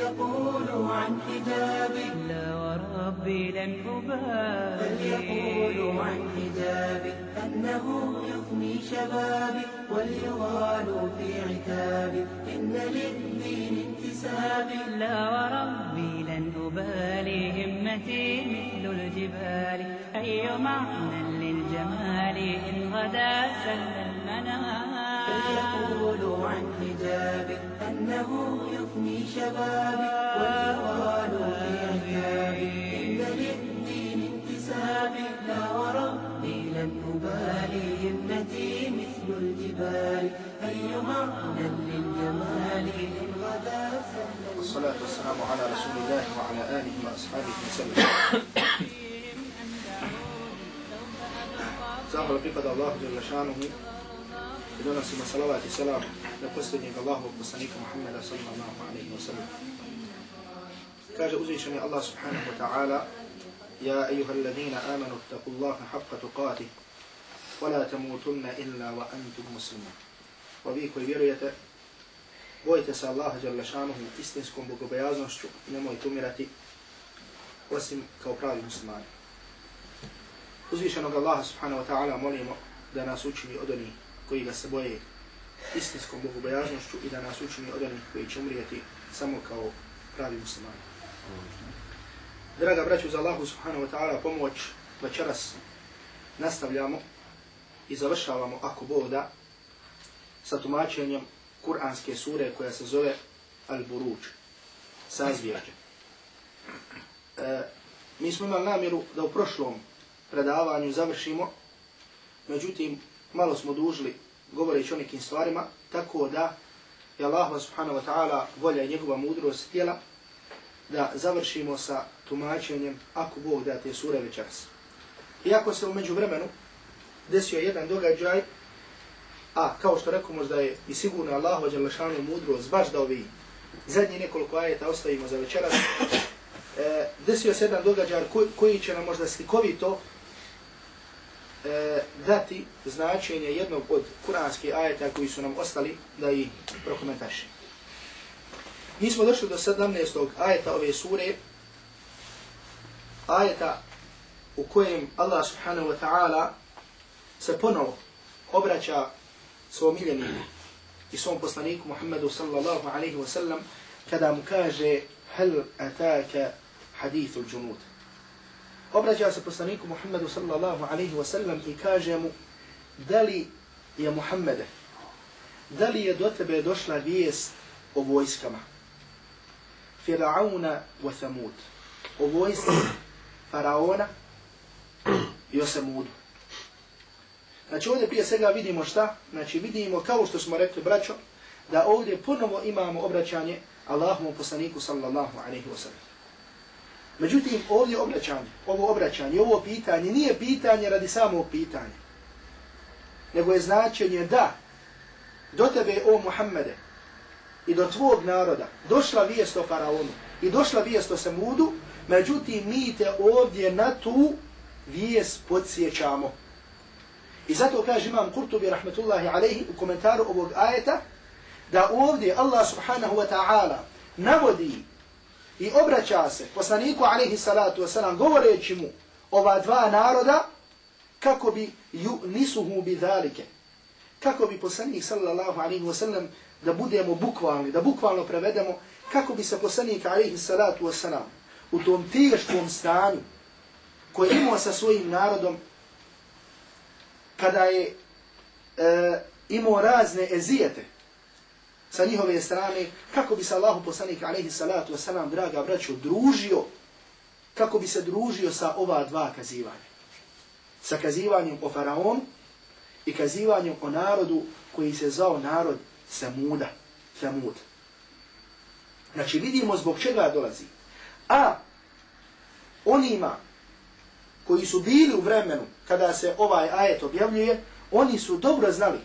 فليقولوا عن حجابي لا وربي لن أبالي. فليقولوا عن حجابي أنه يفني شبابي وليغالوا في عتابي إن للدين انتسابي لا وربي لن أبالي. همتي مثل الجبال. أي معنى للجمال؟ إن غدا سل المنام فليقولوا عن حجابي أنه يفني شبابي وليغالوا في إن للدين انتسابي لا وربي لن أبالي همتي مثل الجبال أي معنى للجمال إن غدا والصلاة والسلام على رسول الله وعلى آله وأصحابه وسلم. Zahvala pripada Allahu Jalla šanuhu i donosimo salavat i salam na posljednjeg Allahovog poslanika Muhammeda sallallahu alaihi wa sallam. Kaže uzvišeni Allah subhanahu wa ta'ala Ja ejuha alladhina amanu taku Allaha haqqa tuqatih wa la tamutunna illa wa antum muslimun. Wa vi koji vjerujete Bojite se Allaha Jalla šanuhu istinskom bogobojaznošću i nemojte umirati osim kao pravi muslimani. Uzvišenog Allaha subhanahu wa ta'ala molimo da nas učini od onih koji ga se boje istinskom bogobojažnošću i da nas učini od onih koji će umrijeti samo kao pravi muslimani. Draga braću za Allahu subhanahu wa ta'ala pomoć večeras nastavljamo i završavamo ako Bog da sa tumačenjem kuranske sure koja se zove Al-Buruđ, sazvijeđe. E, mi smo imali namjeru da u prošlom predavanju završimo, međutim, malo smo dužili govoreći o nekim stvarima, tako da je Allah subhanahu wa ta'ala volja i njegova mudrost tijela da završimo sa tumačenjem ako Bog da te sure večeras. Iako se umeđu vremenu desio jedan događaj A kao što rekao možda je i sigurno Allah dželle mudrost baš da ovi zadnji nekoliko ajeta ostavimo za večeras. E, desio se jedan događaj koji, koji će nam možda slikovito e, dati značenje jednog od kuranskih ajeta koji su nam ostali da ih prokomentaši. Mi smo došli do 17. ajeta ove sure, ajeta u kojem Allah subhanahu wa ta'ala se ponovo obraća svom miljeniku i svom poslaniku Muhammedu sallallahu alaihi wa sallam kada mu kaže hel ataka hadithul džunuta Obraća se poslaniku Muhammedu sallallahu alaihi wa sallam i kaže mu da li je Muhammede, da li je do tebe došla vijest o vojskama Firauna wa Thamud, o vojski Faraona i o Samudu. Znači ovdje prije svega vidimo šta? Znači vidimo kao što smo rekli braćo, da ovdje ponovo imamo obraćanje Allahomu poslaniku sallallahu alaihi wa sallam. Međutim, ovdje obraćanje, ovo obraćanje, ovo pitanje nije pitanje radi samog pitanja. Nego je značenje da do tebe, o Muhammede, i do tvog naroda došla vijest o faraonu i došla vijest o Samudu, međutim mi te ovdje na tu vijest podsjećamo. I zato kaže imam Kurtubi rahmetullahi alaihi u komentaru ovog ajeta da ovdje Allah subhanahu wa ta'ala navodi i obraća se poslaniku alaihi salatu wasalam govoreći mu ova dva naroda kako bi ju nisuhu bi dhalike. Kako bi poslanik sallallahu alaihi wasalam da budemo bukvalni, da bukvalno prevedemo kako bi se poslanik alaihi salatu wasalam u tom teškom stanju koje imao sa svojim narodom kada je e, imao razne ezijete sa njihove strane, kako bi se Allahu poslanik alaihi salatu wasalam, draga braćo, družio, kako bi se družio sa ova dva kazivanja. Sa kazivanjem o faraonu i kazivanjem o narodu koji se zao narod Samuda, Samud. Znači vidimo zbog čega dolazi. A onima koji su bili u vremenu kada se ovaj ajet objavljuje, oni su dobro znali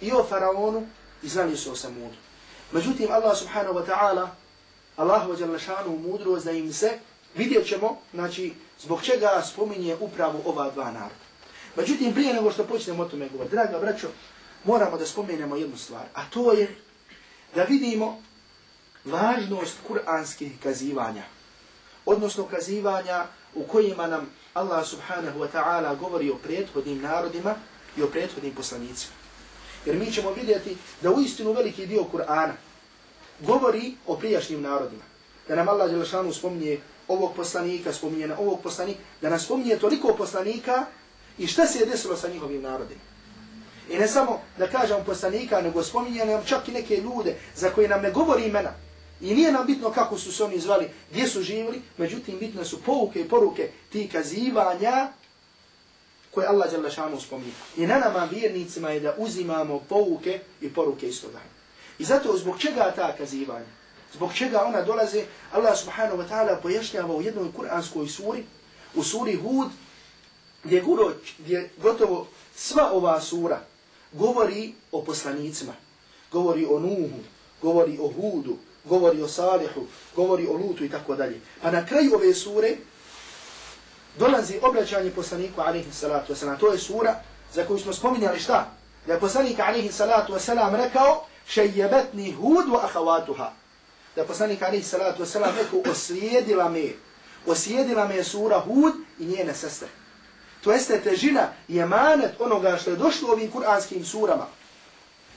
i o faraonu i znali su o Samudu. Međutim, Allah subhanahu wa ta'ala, Allah wa jalla mudrost da im se, vidjet ćemo, znači, zbog čega spominje upravo ova dva naroda. Međutim, prije nego što počnemo o tome govoriti, draga braćo, moramo da spomenemo jednu stvar, a to je da vidimo važnost kuranskih kazivanja, odnosno kazivanja u kojima nam Allah subhanahu wa ta'ala govori o prethodnim narodima i o prethodnim poslanicima. Jer mi ćemo vidjeti da u istinu veliki dio Kur'ana govori o prijašnjim narodima. Da nam Allah Đelešanu spominje ovog poslanika, spominje na ovog poslanika, da nas spominje toliko poslanika i šta se je desilo sa njihovim narodima. I ne samo da kažem poslanika, nego spominje nam čak i neke ljude za koje nam ne govori imena. I nije nam bitno kako su se oni zvali, gdje su živjeli, međutim bitne su pouke i poruke ti kazivanja koje Allah Đalešanu šanu spominje. I na nama vjernicima je da uzimamo pouke i poruke iz toga. I zato zbog čega ta kazivanja? Zbog čega ona dolaze? Allah subhanahu wa ta'ala pojašnjava u jednoj kuranskoj suri, u suri Hud, gdje, guro, gdje gotovo sva ova sura govori o poslanicima. Govori o Nuhu, govori o Hudu, govori o Salihu, govori o Lutu i tako dalje. Pa na kraju ove sure dolazi obraćanje poslaniku alaihi salatu wasalam. To je sura za koju smo spominjali šta? Da je poslanik alaihi salatu wasalam rekao šejjebetni hud wa ahavatuha. Da je poslanik alaihi salatu wasalam rekao oslijedila me, oslijedila me sura hud i njene sestre. To jeste težina i emanet onoga što je došlo ovim kuranskim surama.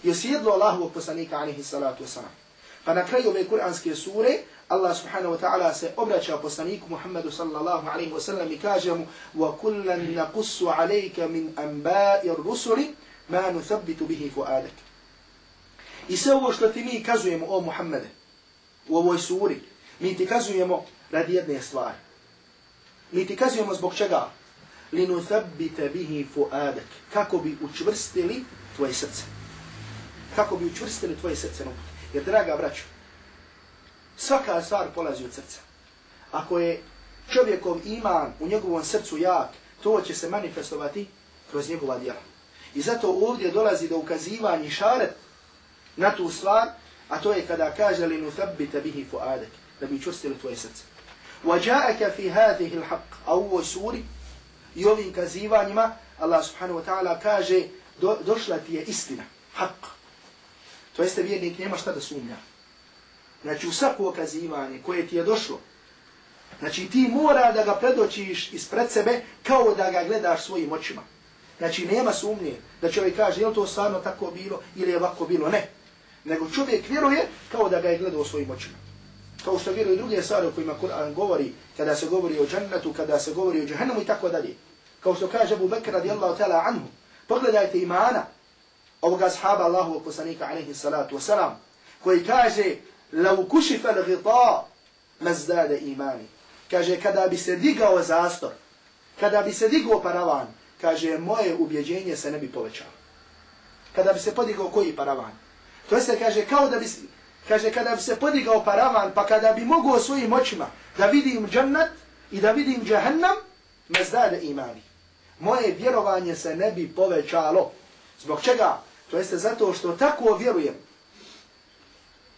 I oslijedilo Allahovog poslanika alaihi salatu wasalam. Pa na kraju ove kuranske sure Allah subhanahu wa ta'ala se obraća poslaniku Muhammedu sallallahu alaihi wa sallam i kaže mu وَكُلًّا نَقُسُّ عَلَيْكَ مِنْ أَنْبَاءِ الرُّسُلِ مَا نُثَبِّتُ بِهِ فُعَادَكَ I sve ovo što ti mi kazujemo o Muhammede u ovoj suri, mi ti kazujemo radi jedne stvari. Mi ti kazujemo zbog čega? لِنُثَبِّتَ بِهِ فُعَادَكَ Kako bi učvrstili tvoje srce. Kako bi učvrstili tvoje srce. Jer, draga braćo, Svaka stvar polazi od srca. Ako je čovjekov iman u njegovom srcu jak, to će se manifestovati kroz njegova djela. I zato ovdje dolazi do ukazivanja i šaret na tu stvar, a to je kada kaže li nuthabbita bihi fuadek, da bi čustili tvoje srce. وَجَاءَكَ فِي هَذِهِ الْحَقِّ A u ovoj suri i ovim kazivanjima Allah subhanahu wa ta'ala kaže do, došla ti je istina, haq. To jeste vjernik, nema šta da sumnja. Znači u svako okazivanje koje ti je došlo, znači ti mora da ga predočiš ispred sebe kao da ga gledaš svojim očima. Znači nema sumnje da čovjek kaže je li to stvarno tako bilo ili je ovako bilo, ne. Nego čovjek vjeruje kao da ga je gledao svojim očima. Kao što vjeruje druge stvari o kojima Kur'an govori, kada se govori o džennetu, kada se govori o džahennemu i tako dalje. Kao što kaže Abu Bakr radijallahu ta'ala anhu, pogledajte imana ovoga sahaba Allahu poslanika alaihi salatu wasalam, koji kaže لو كشف الغطاء مزداد imani. Kaže, kada bi se digao zastor, kada bi se digao paravan, kaže, moje ubjeđenje se ne bi povećalo. Kada bi se podigao koji paravan? To jeste, kaže, kao da bi se, kaže, kada bi se podigao paravan, pa kada bi mogao svojim očima da vidim džannat i da vidim džahannam, mezdade imani. Moje vjerovanje se ne bi povećalo. Zbog čega? To jeste zato što tako vjerujem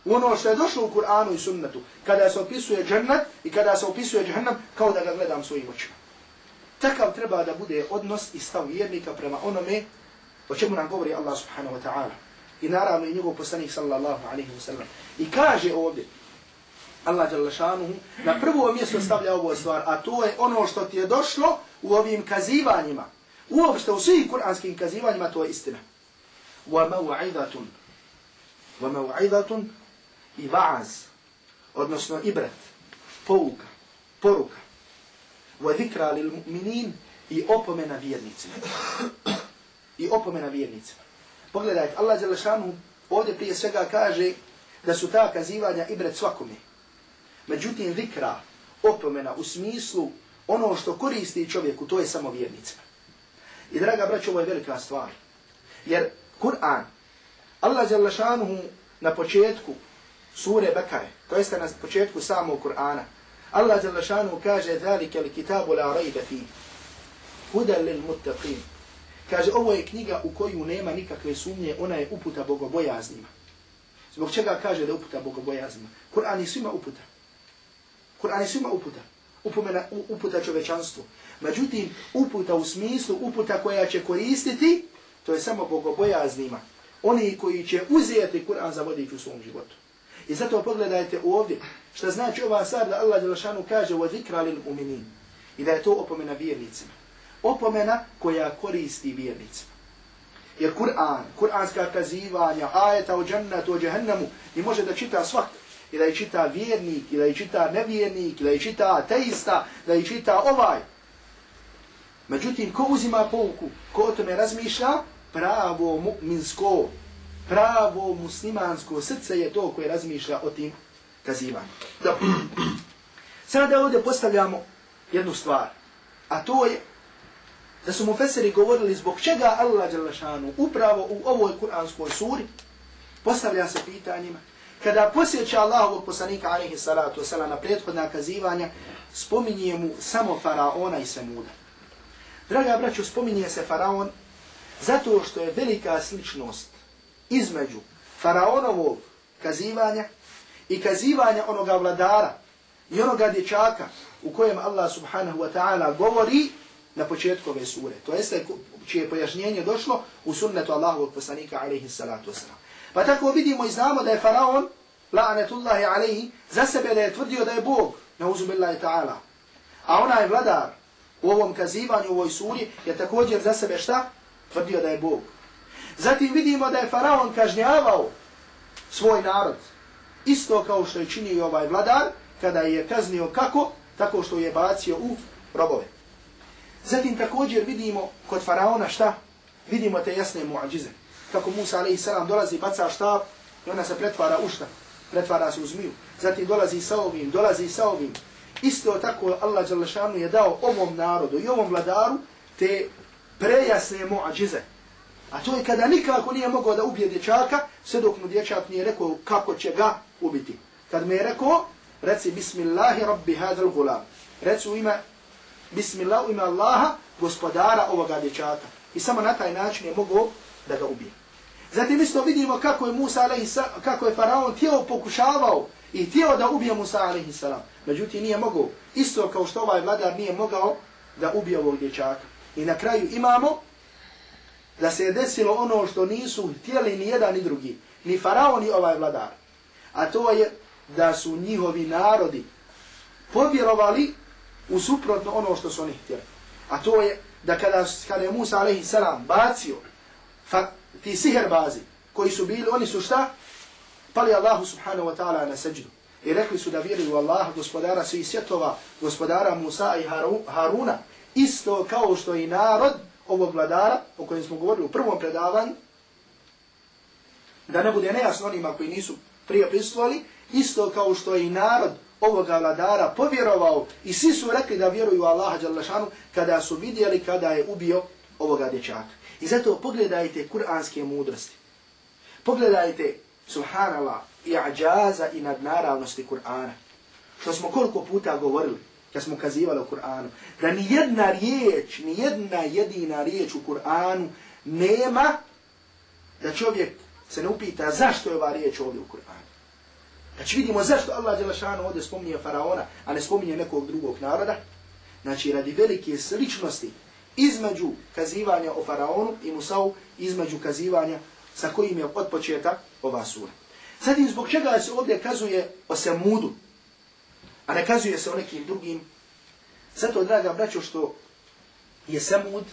ono što je došlo u Kur'anu i sunnetu, kada se opisuje džennet i kada se opisuje džahannam, kao da ga gledam svojim očima. Takav treba da bude odnos i stav vjernika prema onome o čemu nam govori Allah subhanahu wa ta'ala. I naravno i njegov poslanik sallallahu alaihi wa sallam. I kaže ovdje, Allah jalla šanuhu, na prvo mjesto stavlja ovo stvar, a to je ono što ti je došlo u ovim kazivanjima. Uopšte u svih kuranskim kazivanjima to je istina. Wa وَمَوْعِذَةٌ Wa i vaaz, odnosno ibret, pouka, poruka, wa zikra lil mu'minin i opomena vjernicima. I opomena vjernicima. Pogledajte, Allah Đelešanu ovdje prije svega kaže da su ta kazivanja ibret svakome. Međutim, zikra, opomena u smislu ono što koristi čovjeku, to je samo vjernicima. I draga braćo, ovo je velika stvar. Jer Kur'an, Allah Đelešanu na početku sure Bekare, to jeste na početku samog Kur'ana. Allah za lašanu kaže ذَلِكَ الْكِتَابُ لَا رَيْبَ فِي هُدَ لِلْمُتَّقِينَ Kaže, ovo je knjiga u koju nema nikakve sumnje, ona je uputa bogobojaznima. Zbog čega kaže da je uputa bogobojaznima? Kur'an je svima uputa. Kur'an je svima uputa. Upomena, uputa čovečanstvu. Međutim, uputa u smislu, uputa koja će koristiti, to je samo bogobojaznima. Oni koji će uzeti Kur'an za vodič u svom životu. I zato pogledajte ovdje, šta znači ova stvar da Allah Đelešanu kaže wa zikra lil. I da je to opomena vjernicima. Opomena koja koristi vjernicima. Jer Kur'an, kur'anska kazivanja, ajeta o džennetu, o džehennemu, i može da čita svak. I da je čita vjernik, i da je čita nevjernik, i da je čita ateista, da je čita ovaj. Međutim, ko uzima pouku, ko o tome razmišlja, pravo mu'minsko, pravo muslimansko srce je to koje razmišlja o tim kazivanju. Dobro. Sada ovdje postavljamo jednu stvar, a to je da su mu feseri govorili zbog čega Allah Đalešanu upravo u ovoj kuranskoj suri postavlja se pitanjima. Kada posjeća Allahovog poslanika alaihi salatu wasala na prethodna kazivanja, spominje mu samo faraona i Semuda. Draga braću, spominje se faraon zato što je velika sličnost između faraonovog kazivanja i kazivanja onoga vladara i onoga dječaka u kojem Allah subhanahu wa ta'ala govori na početku ove sure. To jeste čije pojašnjenje došlo u sunnetu Allahovog poslanika alaihi salatu wasalam. Pa tako vidimo i znamo da je faraon, la'anetullahi alaihi, za sebe da je tvrdio da je Bog, nauzubillahi ta'ala. A ona je vladar u ovom kazivanju, u ovoj suri, je također za sebe šta? Tvrdio da je Bog. Zatim vidimo da je faraon kažnjavao svoj narod. Isto kao što je činio ovaj vladar, kada je kaznio kako? Tako što je bacio u robove. Zatim također vidimo kod faraona šta? Vidimo te jasne muadžize. Kako Musa a.s. dolazi, baca štab i ona se pretvara u šta? Pretvara se u zmiju. Zatim dolazi sa ovim, dolazi sa ovim. Isto tako Allah Đalešanu je dao ovom narodu i ovom vladaru te prejasne muadžize. A to je kada nikako nije mogao da ubije dječaka, sve dok mu dječak nije rekao kako će ga ubiti. Kad mi je rekao, reci Bismillahi Rabbi hadal gulam. Reci u ime Bismillah u ime Allaha, gospodara ovoga dječaka. I samo na taj način je mogao da ga ubije. Zatim isto vidimo kako je Musa kako je faraon tijelo pokušavao i htio da ubije Musa alaihi salam. Međutim nije mogao. Isto kao što ovaj vladar nije mogao da ubije ovog dječaka. I na kraju imamo da se je desilo ono što nisu htjeli ni jedan ni drugi. Ni faraon ni ovaj vladar. A to je da su njihovi narodi povjerovali u suprotno ono što su oni htjeli. A to je da kada, kada je Musa alaihi salam bacio fa, ti siher bazi koji su bili, oni su šta? Pali Allahu subhanahu wa ta'ala na seđdu I rekli su da vjeruju Allah, gospodara svih svjetova, gospodara Musa i Haruna, isto kao što i narod ovog vladara, o kojem smo govorili u prvom predavanju, da ne bude nejasno onima koji nisu prije pristovali, isto kao što i narod ovoga vladara povjerovao i svi su rekli da vjeruju Allaha Đalešanu kada su vidjeli kada je ubio ovoga dječaka. I zato pogledajte kuranske mudrosti. Pogledajte, subhanallah, i ađaza i nadnaravnosti Kur'ana. Što smo koliko puta govorili, kad smo kazivali o Kur'anu, da ni jedna riječ, ni jedna jedina riječ u Kur'anu nema da čovjek se ne upita zašto je ova riječ ovdje u Kur'anu. Znači vidimo zašto Allah Đelešanu ovdje spominje faraona, a ne spominje nekog drugog naroda. Znači radi velike sličnosti između kazivanja o faraonu i Musau, između kazivanja sa kojim je od početka ova sura. Zatim zbog čega se ovdje kazuje o Semudu, a ne kazuje se o nekim drugim. Zato, draga braćo, što je Semud,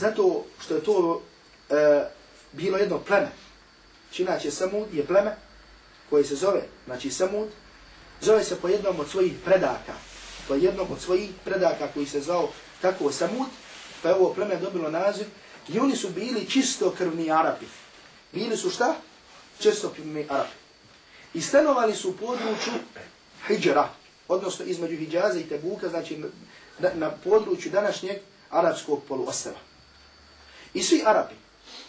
zato što je to e, bilo jedno pleme. Činače, Semud je pleme koje se zove, znači Semud, zove se po jednom od svojih predaka. Po jednom od svojih predaka koji se zvao tako Semud, pa je ovo pleme dobilo naziv. I oni su bili čisto krvni Arapi. Bili su šta? Često krvni Arapi. I stanovali su u području Hidžera, odnosno između Hidžaza i Tebuka, znači na, na području današnjeg arapskog poluostava. I svi Arapi,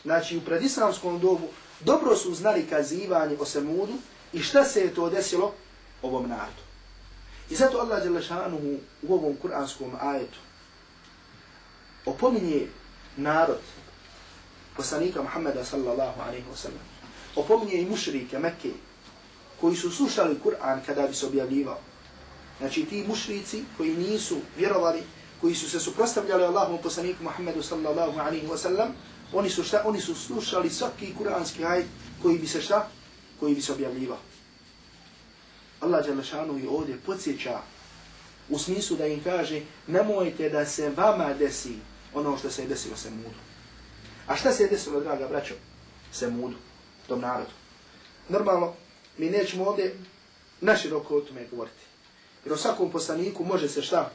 znači u predislamskom dobu, dobro su znali kazivanje o Semudu i šta se je to desilo ovom narodu. I zato Allah Đelešanuhu u ovom kuranskom ajetu opominje narod poslanika Muhammeda sallallahu alaihi wa sallam. Opominje i mušrike Mekke koji su slušali Kur'an kada bi se objavljivao. Znači ti mušrici koji nisu vjerovali, koji su se suprostavljali Allahom poslaniku Muhammedu sallallahu alaihi wa sallam, oni su šta? Oni su slušali svaki kuranski ajd koji bi se šta? Koji bi se objavljivao. Allah Đalešanu i ovdje podsjeća u smislu da im kaže nemojte da se vama desi ono što se je desilo se mudu. A šta se je desilo, draga braćo? Se mudu, tom narodu. Normalno, mi nećemo ovdje naširoko o tome govoriti. Jer o svakom poslaniku može se šta?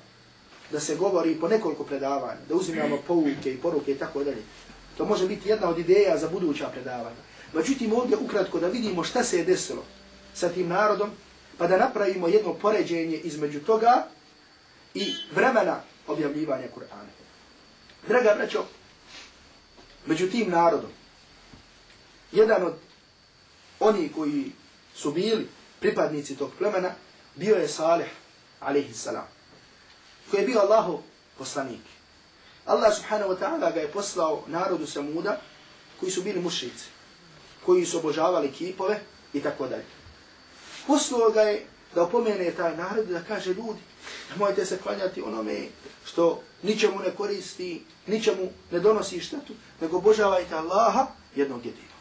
Da se govori po nekoliko predavanja, da uzimamo pouke i poruke i tako dalje. To može biti jedna od ideja za buduća predavanja. Međutim, ovdje ukratko da vidimo šta se je desilo sa tim narodom, pa da napravimo jedno poređenje između toga i vremena objavljivanja Kur'ana. Draga braćo, među tim narodom, jedan od oni koji su bili pripadnici tog plemena, bio je Salih, alaihissalam, koji je bio Allahov poslanik. Allah subhanahu wa ta'ala ga je poslao narodu Samuda, koji su bili mušrici, koji su obožavali kipove i tako dalje. Poslao ga je da opomene taj narod da kaže ljudi, nemojte se klanjati onome što ničemu ne koristi, ničemu ne donosi štetu, nego obožavajte Allaha jednog jedina.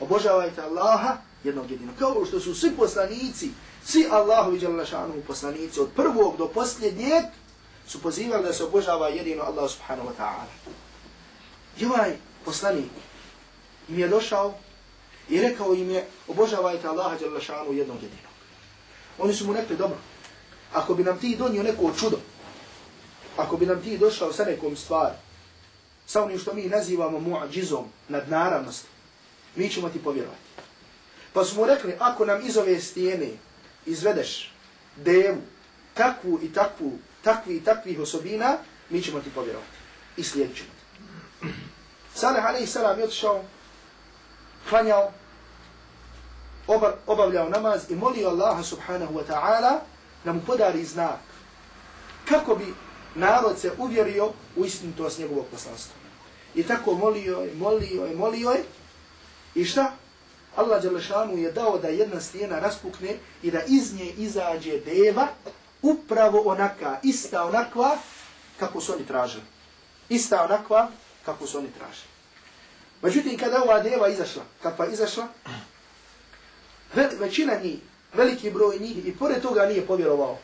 Obožavajte Allaha jednog jedinog. Kao što su svi poslanici, svi Allahovi djelašanu poslanici, od prvog do posljednjeg, su pozivali da se obožava jedino Allah subhanahu wa ta'ala. I ovaj poslanik im je došao i rekao im je obožavajte Allaha djelašanu jednog jedinog. Oni su mu rekli dobro, ako bi nam ti donio neko čudo, ako bi nam ti došao sa nekom stvari, sa onim što mi nazivamo muadžizom nadnaravnosti, mi ćemo ti povjerovati. Pa smo rekli, ako nam iz ove stijene izvedeš devu, takvu i takvu, takvi i takvih osobina, mi ćemo ti povjerovati. I slijedit ćemo ti. Salih alaih salam je otišao, klanjao, obavljao namaz i molio Allaha subhanahu wa ta'ala da mu podari znak kako bi narod se uvjerio u istinitost njegovog poslanstva. I tako molio je, molio je, molio je. I šta? Allah Đalešanu je dao da jedna stijena raspukne i da iz nje izađe deva upravo onaka, ista onakva kako su oni tražili. Ista onakva kako su oni tražili. Međutim, kada ova deva izašla, kakva izašla, ve, većina njih, veliki broj njih, i pored toga nije povjerovao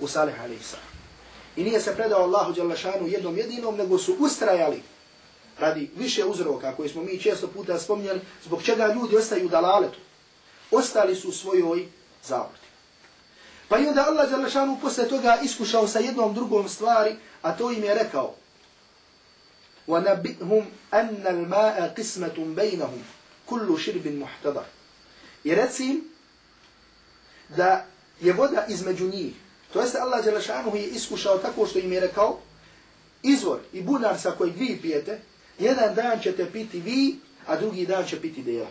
u Salih a.s. I nije se predao Allahu Đalešanu jednom jedinom, nego su ustrajali radi više uzroka koje smo mi često puta spominjali, zbog čega ljudi ostaju u dalaletu. Ostali su u svojoj zavrti. Pa i onda Allah Đalešanu posle toga iskušao sa jednom drugom stvari, a to im je rekao وَنَبِئْهُمْ أَنَّ الْمَاءَ قِسْمَةٌ بَيْنَهُمْ كُلُّ شِرْبٍ مُحْتَدَرٍ I reci da je voda između njih. To jeste Allah Đelešanu je iskušao tako što im je rekao izvor i bunar sa kojeg vi pijete, jedan dan ćete piti vi, a drugi dan će piti deva.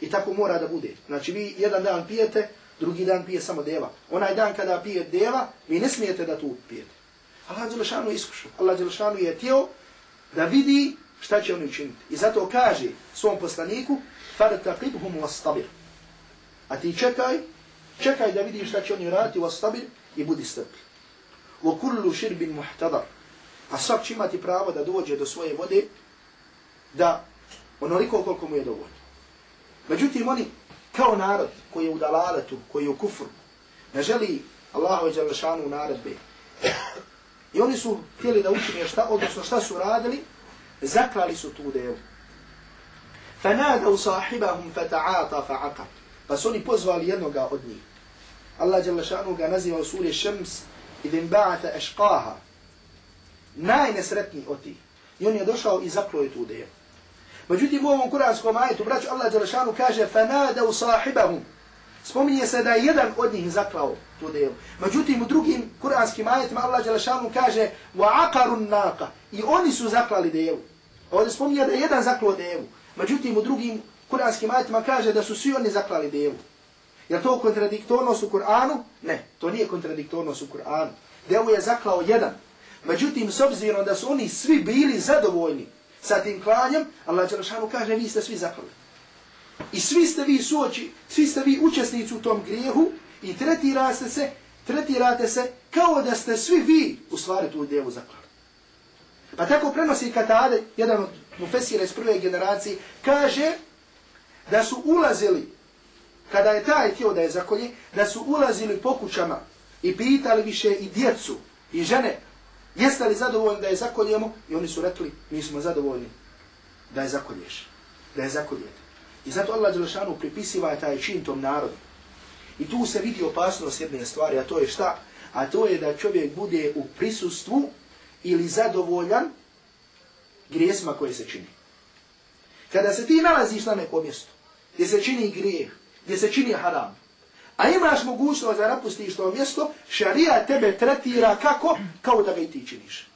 I tako mora da bude. Znači vi jedan dan pijete, drugi dan pije samo deva. Onaj dan kada pije deva, vi ne smijete da tu pijete. Allah Đelešanu je iskušao. Allah Đelešanu je tijelo da vidi šta će oni učiniti. I zato kaže svom poslaniku, فَرْتَقِبْهُمْ وَاسْتَبِرْ A ti čekaj, čekaj da vidiš šta će oni raditi, وَاسْتَبِرْ i budi strpljiv. وَكُلُّ شِرْبٍ مُحْتَدَرْ A svak će imati pravo da dođe do svoje vode, da onoliko koliko mu je dovoljno. Međutim, oni kao narod koji je u dalaletu, koji je u kufru, ne želi Allahu i Đalešanu naredbe. I oni su htjeli da učinje šta, odnosno šta su radili, zaklali su tu devu. فنادوا صاحبهم فتعاطى فعقب pa su oni pozvali jednoga od njih. Allah jalla šanu ga naziva u suri Šems idin ba'ata ešqaha. Najnesretniji od tih. I on je došao i zaklao je tu devu. Međutim, u ovom kuranskom ajetu, braću, Allah jalla šanu kaže فنادوا صاحبهم Spominje se da je jedan od njih zaklao tu devu. Međutim, u drugim kuranskim ajetima Allah jalla šanu kaže وَعَقَرُ النَّاقَ I oni su zaklali devu. Ovdje spominje da je jedan zaklao devu. Međutim, u drugim kuranskim ajetima kaže da su svi oni zaklali devu. Je to kontradiktornost u Kur'anu? Ne, to nije kontradiktornost u Kur'anu. Devu je zaklao jedan. Međutim, s obzirom da su oni svi bili zadovoljni sa tim klanjem, Allah Đelešanu kaže, vi ste svi zaklali. I svi ste vi suoči, svi ste vi učesnici u tom grijehu i tretirate se, tretirate se kao da ste svi vi u stvari tu devu zaklali. Pa tako prenosi Katade, jedan od mufesira iz prve generacije, kaže da su ulazili kada je taj tijel da je zakolje, da su ulazili po kućama i pitali više i djecu i žene, jeste li zadovoljni da je zakoljemo? I oni su rekli, mi smo zadovoljni da je zakolješ, da je zakoljete. I zato Allah Đelešanu pripisiva taj čin tom narodu. I tu se vidi opasnost jedne stvari, a to je šta? A to je da čovjek bude u prisustvu ili zadovoljan grijesma koje se čini. Kada se ti nalaziš na nekom mjestu, gdje se čini grijeh, gdje se čini haram, a imaš mogućnost da napustiš to mjesto, šarija tebe tretira kako? Kao da ga i ti činiš.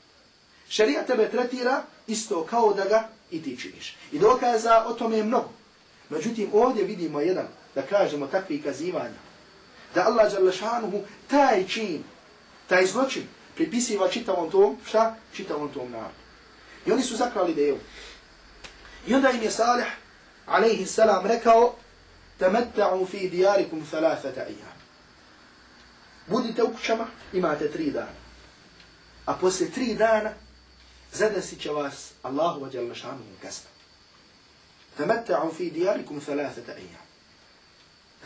Šarija tebe tretira isto kao da ga i ti činiš. I dokaza o tome je mnogo. Međutim, ovdje vidimo jedan, da kažemo, takvi kazivanja. Da Allah Đalešanuhu taj čin, taj zločin, pripisiva čitavom tom, šta? Čitavom tom narodu. I oni su zakrali devu. I onda im je Salih, alaihi salam, rekao, تمتعوا في دياركم ثلاثة أيام Budite u kućama, imate tri dana. A posle tri dana zadesit će vas Allahu wa jalla šanuhu kazna. Tamatta'u fi dijarikum thalathata ayyam.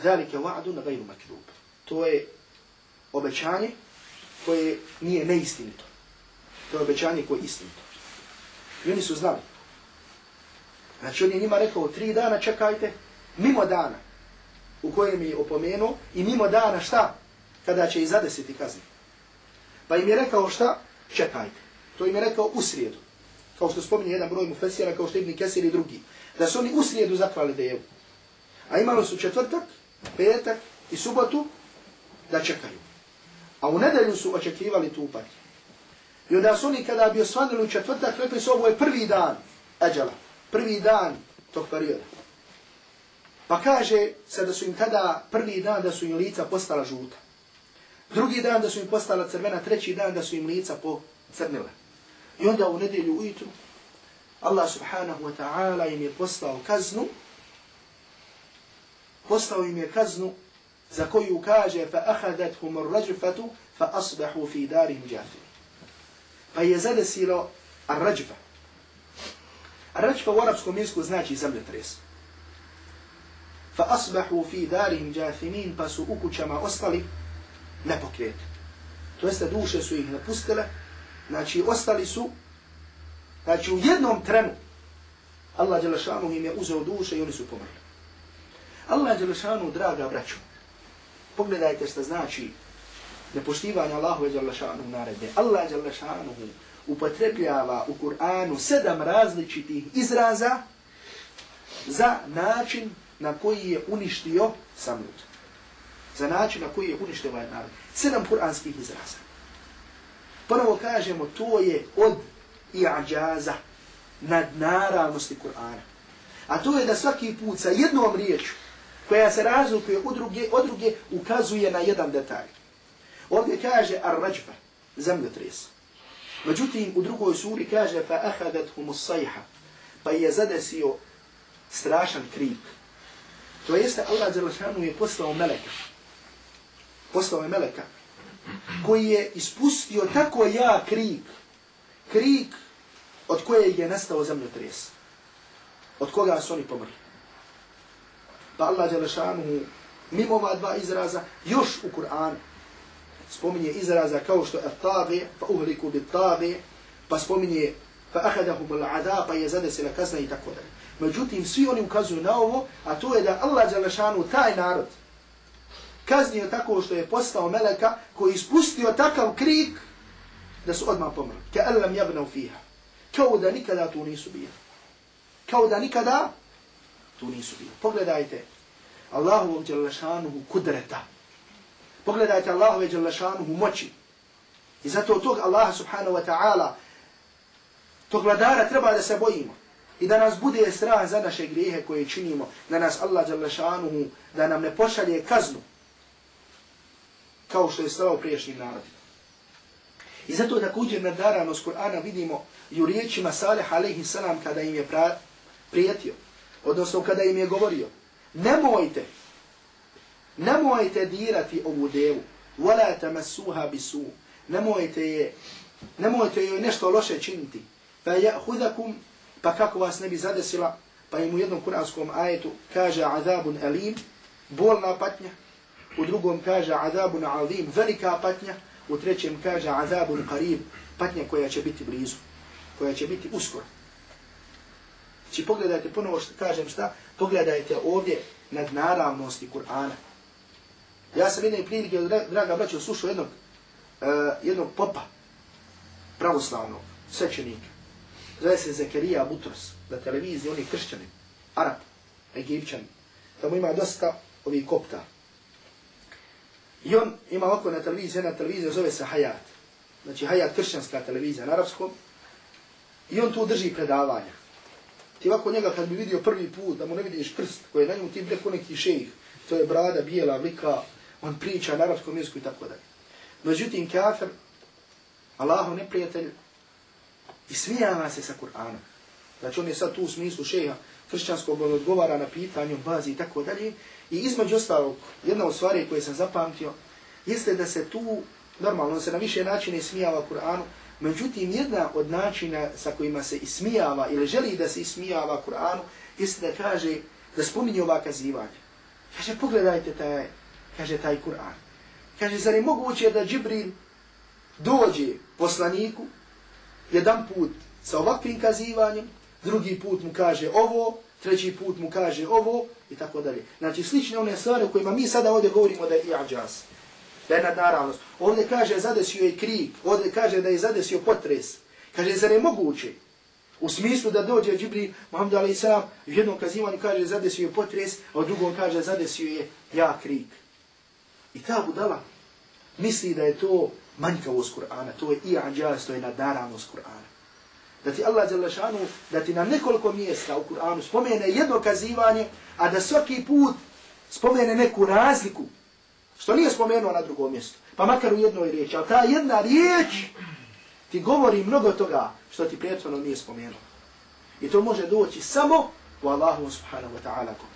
Zalika na gajru makdub. To je obećanje koje nije neistinito. To je obećanje koje je istinito. I oni su znali. Znači on je njima rekao tri dana čekajte, mimo dana u kojem je opomenuo i mimo dana šta? Kada će i zadesiti kazni. Pa im je rekao šta? Čekajte. To im je rekao u srijedu. Kao što spominje jedan broj mufesijara, kao što Ibn Kesir i drugi. Da su oni u srijedu zaklali dejevu. A imali su četvrtak, petak i subotu da čekaju. A u nedelju su očekivali tu upadnje. I onda su oni kada bi osvanili u četvrtak, rekli su ovo je prvi dan Eđala. Prvi dan tog perioda. Pa kaže se da su im tada prvi dan da su im lica postala žuta. Drugi dan da su im postala crvena, treći dan da su im lica pocrnile. I onda u nedelju ujutru Allah subhanahu wa ta'ala im je postao kaznu, postao im je kaznu za koju kaže fa ahadathum ar-rajfatu fa asbahu fi darim jafin. Pa je zadesilo ar-rajfa. Ar-rajfa u arapskom jeziku znači zemljotres fa asbahu fi darihim jathimin pa su u kućama ostali nepokret. To jeste duše su ih napustile, znači ostali su, znači u jednom trenu Allah Đelešanu im je uzeo duše i oni su pomrli. Allah Đelešanu, draga braćo, pogledajte što znači nepoštivanje Allahu Đelešanu naredbe. Allah Đelešanu upotrebljava u Kur'anu sedam različitih izraza za način na koji je uništio Samud. Za način na koji je uništio ovaj narod. Sedam kuranskih izraza. Prvo kažemo, to je od i'ađaza nad naravnosti Kur'ana. A to je da svaki put sa jednom riječu koja se razlikuje od druge, od druge ukazuje na jedan detalj. Ovdje kaže ar-rađba, zemljotres. Međutim, u drugoj suri kaže fa ahadat humus sajha, pa je zadesio strašan krik. To jeste Allah Đelešanu je poslao meleka. Poslao je meleka. Koji je ispustio tako ja krik. Krik od koje je nastao zemljotres. Od koga su oni pomrli. Pa Allah Đelešanu mimo ova dva izraza još u Kur'anu spominje izraza kao što je tage, pa uhliku bi tabi, pa spominje fa ahadahum al-ada, pa je zadesila kazna i tako dalje. Međutim, svi oni ukazuju na ovo, a to je da Allah Đalešanu, taj narod, kaznio tako što je postao meleka koji ispustio takav krik da su odmah pomrli. Ka alam jabnav fiha. Kao da nikada tu nisu bili. Kao da nikada tu nisu bili. Pogledajte Allahovog Đalešanu kudreta. Pogledajte Allahu Đalešanu moći. I zato tog Allaha subhanahu wa ta'ala, tog vladara treba da se bojimo i da nas bude strah za naše grijehe koje činimo, da nas Allah šanuhu, da nam ne pošalje kaznu, kao što je slao priješnjim narodima. I zato također nadarano s Kur'ana vidimo i u riječima Salih alaihi salam kada im je pra, prijetio, odnosno kada im je govorio, nemojte, nemojte dirati ovu devu, wala tamasuha bisu, nemojte je, nemojte joj nešto loše činiti, fa ja'hudakum pa kako vas ne bi zadesila, pa im u jednom kuranskom ajetu kaže azabun alim, bolna patnja, u drugom kaže azabun azim, velika patnja, u trećem kaže azabun qarib, patnja koja će biti blizu, koja će biti uskoro. Znači pogledajte ponovo što kažem šta, pogledajte ovdje nad naravnosti Kur'ana. Ja sam jedne prilike, draga braćo, slušao jednog, uh, jednog popa, pravoslavnog, svećenika. Zove se Zekerija Butros, na televiziji, oni kršćani, Arab, Egipćani. Tamo ima dosta ovih kopta. I on ima oko na televiziji, jedna televizija zove se Hayat. Znači Hayat, kršćanska televizija na arapskom. I on tu drži predavanja. Ti ovako njega kad bi vidio prvi put, da mu ne vidiš prst koji je na njemu, ti bi rekao neki šejih. To je brada, bijela, vlika, on priča na arapskom jeziku i tako dalje. Međutim, kafir, Allahov neprijatelj, i smijava se sa Kur'anom. Znači on je sad tu u smislu šeha kršćanskog, on odgovara na pitanje, bazi i tako dalje. I između ostalog, jedna od stvari koje sam zapamtio, jeste da se tu, normalno, se na više načine smijava Kur'anu, međutim, jedna od načina sa kojima se ismijava ili želi da se ismijava Kur'anu, jeste da kaže, da spominje ova kazivanja. Kaže, pogledajte taj, kaže, taj Kur'an. Kaže, zar je moguće da Džibril dođe poslaniku, jedan put sa ovakvim kazivanjem, drugi put mu kaže ovo, treći put mu kaže ovo i tako dalje. Znači slične one stvari o kojima mi sada ovdje govorimo da je i'ađas, da je nadnaravnost. Ovdje kaže zadesio je krik, ovdje kaže da je zadesio potres. Kaže, zar je moguće? U smislu da dođe Džibri, Muhammed Ali u jednom kazivanju kaže zadesio je potres, a u drugom kaže zadesio je ja krik. I ta budala misli da je to manjkavost Kur'ana, to je i i'ađas, to je nadaranost Kur'ana da ti Allah Đelešanu, da ti na nekoliko mjesta u Kur'anu spomene jedno kazivanje, a da svaki put spomene neku razliku, što nije spomenuo na drugom mjestu, pa makar u jednoj riječi, ali ta jedna riječ ti govori mnogo toga što ti prijateljno nije spomenuo. I to može doći samo u Allahu subhanahu wa ta'ala kod.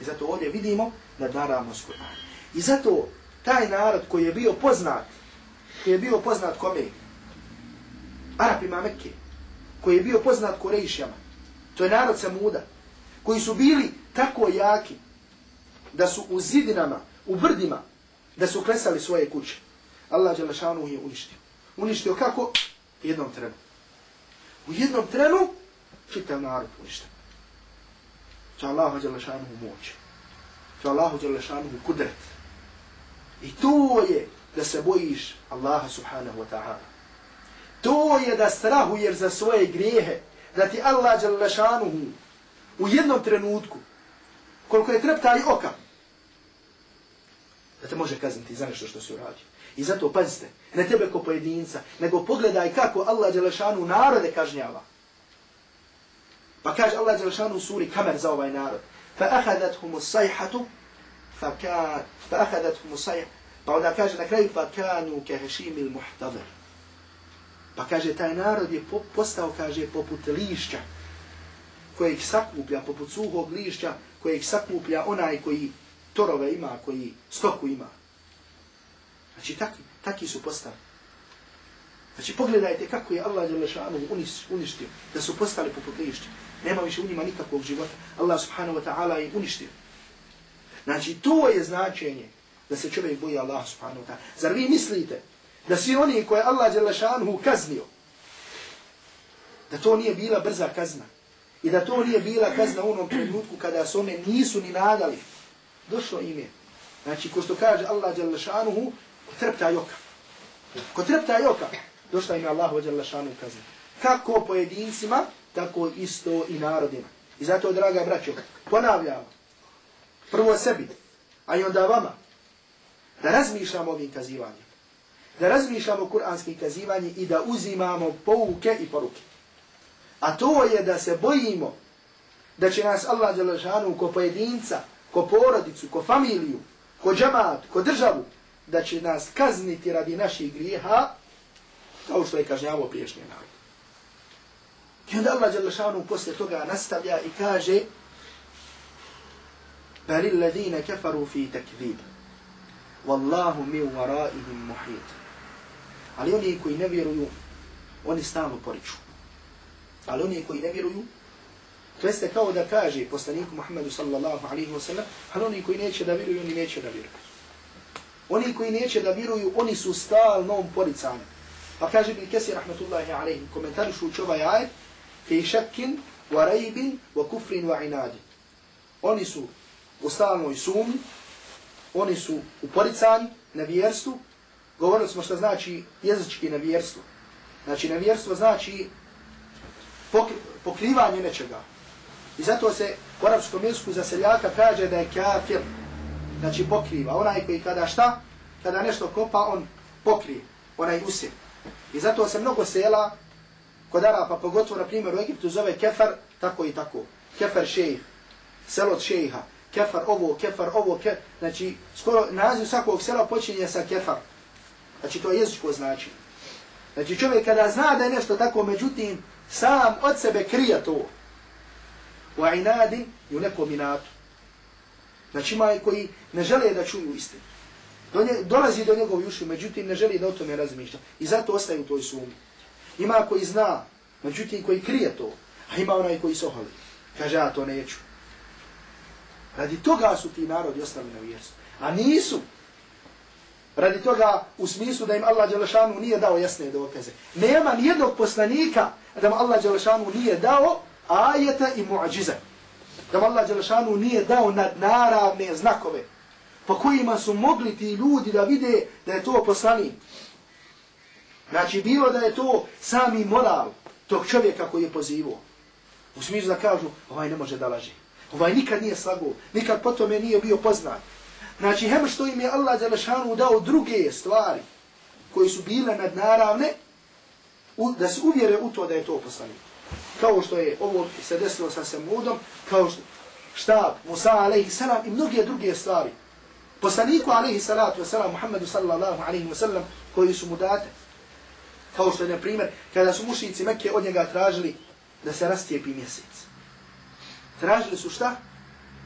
I zato ovdje vidimo da naravno s Kur'an. I zato taj narod koji je bio poznat, koji je bio poznat kome? Arapima Mekke, koji je bio poznat Korejšama. To je narod Samuda, koji su bili tako jaki da su u zidinama, u brdima, da su klesali svoje kuće. Allah Đelešanu je uništio. Uništio kako? U jednom trenu. U jednom trenu čitav narod uništio. To je Allah Đelešanu moć. To je Allah Đelešanu kudret. I to je da se bojiš Allaha subhanahu wa ta'ala. To je da strahuješ za svoje grijehe, da ti Allah Đalešanuhu u jednom trenutku, koliko je treptaj oka, da te može kazniti za nešto što si uradio. I zato pazite, ne tebe ko pojedinca, nego pogledaj kako Allah Đalešanu narode kažnjava. Pa kaže Allah Đalešanu u suri kamer za ovaj narod. Fa ahadat humu sajhatu, pa onda kaže na kraju, pa kanu kehešimi il muhtadar. Pa kaže, taj narod je postao, kaže, poput lišća, kojeg sakuplja, poput suhog lišća, kojeg sakuplja onaj koji torove ima, koji stoku ima. Znači, taki, taki su postali. Znači, pogledajte kako je Allah Đelešanu uništio, da su postali poput lišća. Nema više u njima nikakvog života. Allah subhanahu wa ta'ala je uništio. Znači, to je značenje da se čovjek boji Allah subhanahu wa ta'ala. Zar vi mislite da svi oni koje Allah Đelešanhu kaznio, da to nije bila brza kazna i da to nije bila kazna u onom trenutku kada se one nisu ni nadali, došlo im je. Znači, ko što kaže Allah Đelešanhu, ko trepta joka. Ko trepta joka, došla im je Allah Đelešanhu kazna. Kako pojedincima, tako isto i narodima. I zato, draga braćo, ponavljamo, prvo sebi, a i onda vama, da razmišljamo ovim kazivanjem da razmišljamo kuranski kazivanje i da uzimamo pouke i poruke. A to je da se bojimo da će nas Allah Đelešanu ko pojedinca, ko porodicu, ko familiju, ko džamat, ko državu, da će nas kazniti radi naših grijeha, kao što je kažnjavo priješnje narod. I onda Allah Đelešanu posle toga nastavlja i kaže بل الذين كفروا في تكذيب Wallahu mi waraihim muhit. Ali oni koji ne vjeruju, oni stalno poriču. Ali oni koji ne vjeruju, to jeste kao da kaže poslaniku Muhammedu sallallahu alaihi wa sallam, ali oni koji neće da vjeruju, oni neće da vjeruju. Oni koji neće da vjeruju, oni su stalno poricani. Pa kaže bil kesi rahmatullahi alaihi, komentar šu čova jaje, fe šakkin, wa rajbin, wa kufrin, wa inadin. Oni su u stalnoj sumni, oni su u na vjerstvu. Govorili smo što znači jezički na vjerstvu. Znači na vjerstvo znači pokrivanje nečega. I zato se u arapskom jeziku za seljaka kaže da je kafir, znači pokriva. Onaj koji kada šta, kada nešto kopa, on pokrije, onaj usir. I zato se mnogo sela, kod Arapa, pogotovo na primjer u Egiptu, zove kefar, tako i tako. Kefar šejih. selo šejiha kefar ovo, kefar ovo, kefar, znači skoro naziv svakog sela počinje sa kefar. Znači to je jezičko znači. Znači čovjek kada zna da je nešto tako, međutim, sam od sebe krije to. U inadi i u nekom inatu. Znači ima koji ne žele da čuju istinu. Do nje, dolazi do njegovu uši, međutim ne želi da o tome razmišlja. I zato ostaje u toj sumi. Ima koji zna, međutim koji krije to. A ima onaj koji sohali. Kaže, ja to neću. Radi toga su ti narodi ostali na vjerstvu. A nisu. Radi toga u smislu da im Allah Đelešanu nije dao jasne dokaze. Nema nijednog poslanika da mu Allah Đelešanu nije dao ajeta i muadžize. Da mu Allah Đelešanu nije dao nadnaravne znakove po kojima su mogli ti ljudi da vide da je to poslanik. Znači bilo da je to sami moral tog čovjeka koji je pozivao. U smislu da kažu, ovaj ne može da laži. Ovaj nikad nije slago, nikad po tome nije bio poznat. Znači, hem što im je Allah Đelešanu dao druge stvari koji su bile nadnaravne, da se uvjere u to da je to poslanik. Kao što je ovo se desilo sa Semudom, kao što štab Musa alaihi salam i mnoge druge stvari. Poslaniku alaihi salatu wasalam, Muhammedu sallallahu alaihi wasallam, koji su mu date. Kao što je, na primjer, kada su mušnici Mekke od njega tražili da se rastijepi mjesec Tražili su šta?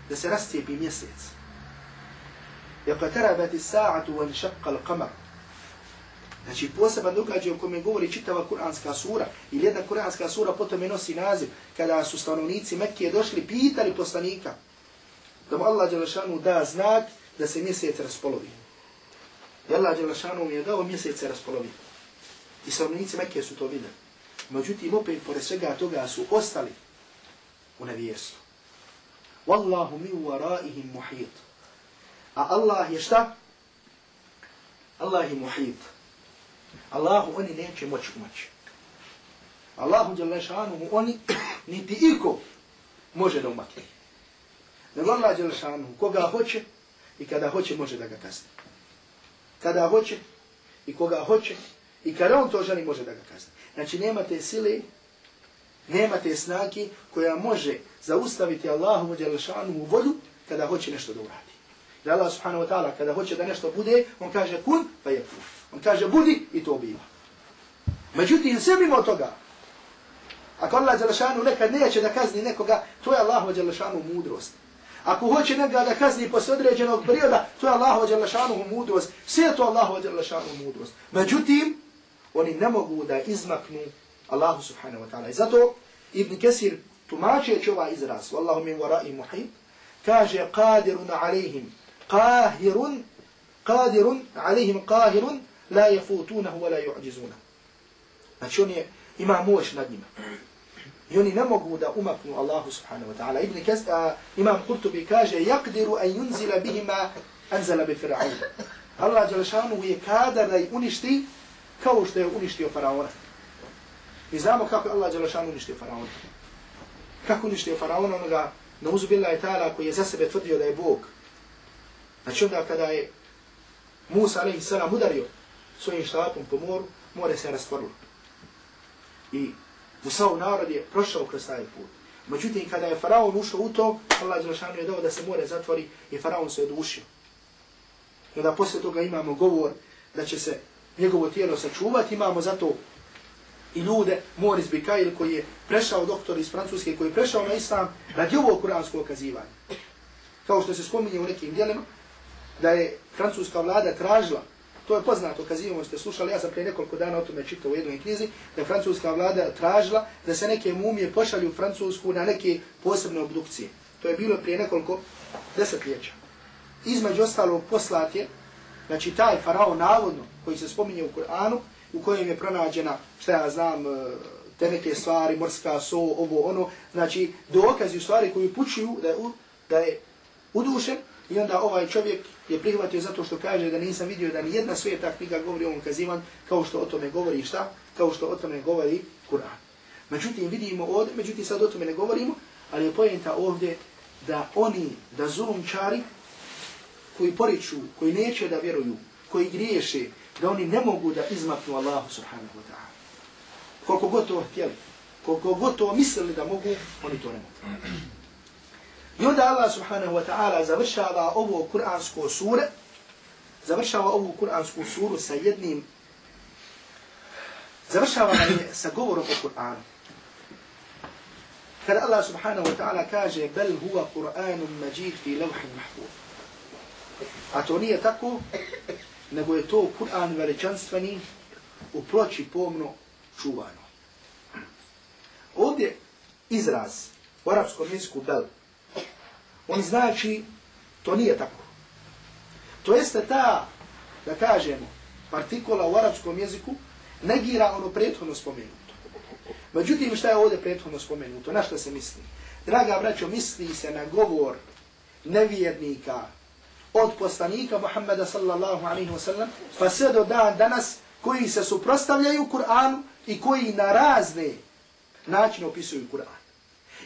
Da se rastijepi mjesec. يقتربت الساعة وانشق القمر Znači poseban događaj o kojem govori čitava kuranska sura ili jedna kuranska sura potom je nosi naziv kada su stanovnici Mekke došli pitali poslanika da mu Allah Đelešanu da znak da se mjesec raspolovi. I Allah Đelešanu mi je dao mjesec raspolovi. I stanovnici Mekke su to videli. Međutim, opet pored svega toga su ostali u nevijestu. Wallahu mi waraihim muhit. A Allah je šta? Allah je muhit. Allahu oni neće moći umaći. Allahu Đelešanu mu oni niti iko može da umakne. Nego Allah Đelešanu koga hoće i kada hoće može da ga kazni. Kada hoće i koga hoće i kada on to želi može da ga kazni. Znači nema te sile, nema te snage koja može zaustaviti Allahu Đelešanu u volju kada hoće nešto da uradi. Da Allah subhanahu wa ta'ala kada hoće da nešto bude, on kaže kun, pa je kun. On kaže budi i to biva. Međutim, sve mimo toga, ako Allah Đelešanu nekad neće da kazni nekoga, to je Allah Đelešanu mudrost. Ako hoće nekoga da kazni posle određenog perioda, to je Allah Đelešanu mudrost. Sve je to Allah Đelešanu mudrost. Međutim, oni ne mogu da izmaknu Allahu subhanahu wa ta'ala. I zato Ibn Kesir tumačeći ovaj izraz, Wallahu min wara'i muhib, kaže qadirun alaihim قاهر قادر عليهم قاهر لا يفوتونه ولا يعجزونه znači on je ima moć nad njima i oni ne mogu da umaknu Allahu subhanahu wa ta'ala ibn Kes, a, imam Kurtubi kaže yakdiru an yunzila bihima anzala bi fir'aun Allah Đelešanu je kadar da ih uništi kao što je uništio faraona mi znamo kako je Allah Đelešanu uništio faraona kako uništio faraona onoga na uzubila je ta'ala koji je za sebe tvrdio da je Bog Znači onda kada je Musa a.s. udario svojim štapom po moru, more se rastvorilo. I Musaov narod je prošao kroz taj put. Međutim, kada je Faraon ušao u to, Allah Đelešanu je dao da se more zatvori i Faraon se odušio. I onda poslije toga imamo govor da će se njegovo tijelo sačuvati, imamo zato i ljude, Moris Bikail koji je prešao doktor iz Francuske, koji je prešao na Islam radi ovog kuranskog okazivanja. Kao što se spominje u nekim dijelima, da je francuska vlada tražila To je poznato, kazivamo ste slušali, ja sam prije nekoliko dana o tome čitao u jednoj knjizi, da je francuska vlada tražila da se neke mumije pošalju u Francusku na neke posebne obdukcije. To je bilo prije nekoliko desetljeća. Između ostalog poslat je, znači taj faraon navodno, koji se spominje u Kur'anu, u kojem je pronađena, šta ja znam, e, te neke stvari, morska so, ovo, ono, znači dokazi u stvari koji pučuju da je, u, da je udušen i onda ovaj čovjek je prihvatio zato što kaže da nisam vidio da ni jedna sveta knjiga govori ovom kazivan kao što o tome govori šta? Kao što o tome govori Kur'an. Međutim, vidimo ovdje, međutim sad o tome ne govorimo, ali je pojenta ovdje da oni, da zulumčari koji poriču, koji neće da vjeruju, koji griješe, da oni ne mogu da izmaknu Allahu subhanahu wa ta'ala. Koliko god to htjeli, koliko god to mislili da mogu, oni to ne mogu. I onda Allah subhanahu wa ta'ala završava ovo kuransko sure, završava ovu kuransku suru sa jednim, završava je sa govorom o Kur'anu. Kada Allah subhanahu wa ta'ala kaže bel huwa Kur'anum majid fi lawhin mahfuz. A to nije tako, nego je to Kur'an veličanstveni u ploči pomno čuvano. Ovdje izraz u arapskom jeziku bel, on znači to nije tako. To jeste ta, da kažemo, partikula u arapskom jeziku negira ono prethodno spomenuto. Međutim, šta je ovdje prethodno spomenuto? Na što se misli? Draga braćo, misli se na govor nevjernika od poslanika Muhammeda sallallahu alaihi wasallam pa sve do dan danas koji se suprostavljaju Kur'anu i koji na razne načine opisuju Kur'an.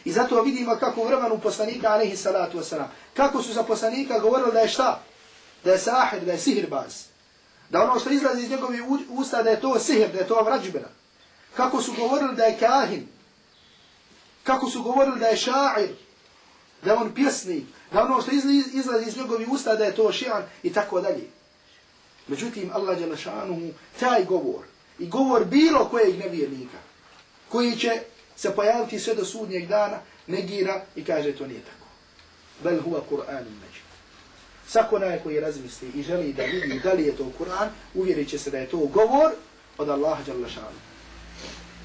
I zato vidimo kako u vremenu poslanika alaihi salatu wasalam, kako su za poslanika govorili da je šta? Da je sahir, da je sihirbaz. Da ono što izlazi iz njegove usta da je to sihir, da je to vrađbena. Kako su govorili da je kahin. Kako su govorili da je šair. Da je on pjesnik. Da ono što izlazi iz njegovih usta da je to šijan i tako dalje. Međutim, Allah Đelešanuhu, taj govor i govor bilo kojeg nevjernika koji će se pojaviti sve do sudnjeg dana, negira i kaže to nije tako. Bel huwa Kur'an među. Svako onaj koji razmisli i želi da vidi da li je to Kur'an, uvjerit će se da je to govor od Allaha jalla.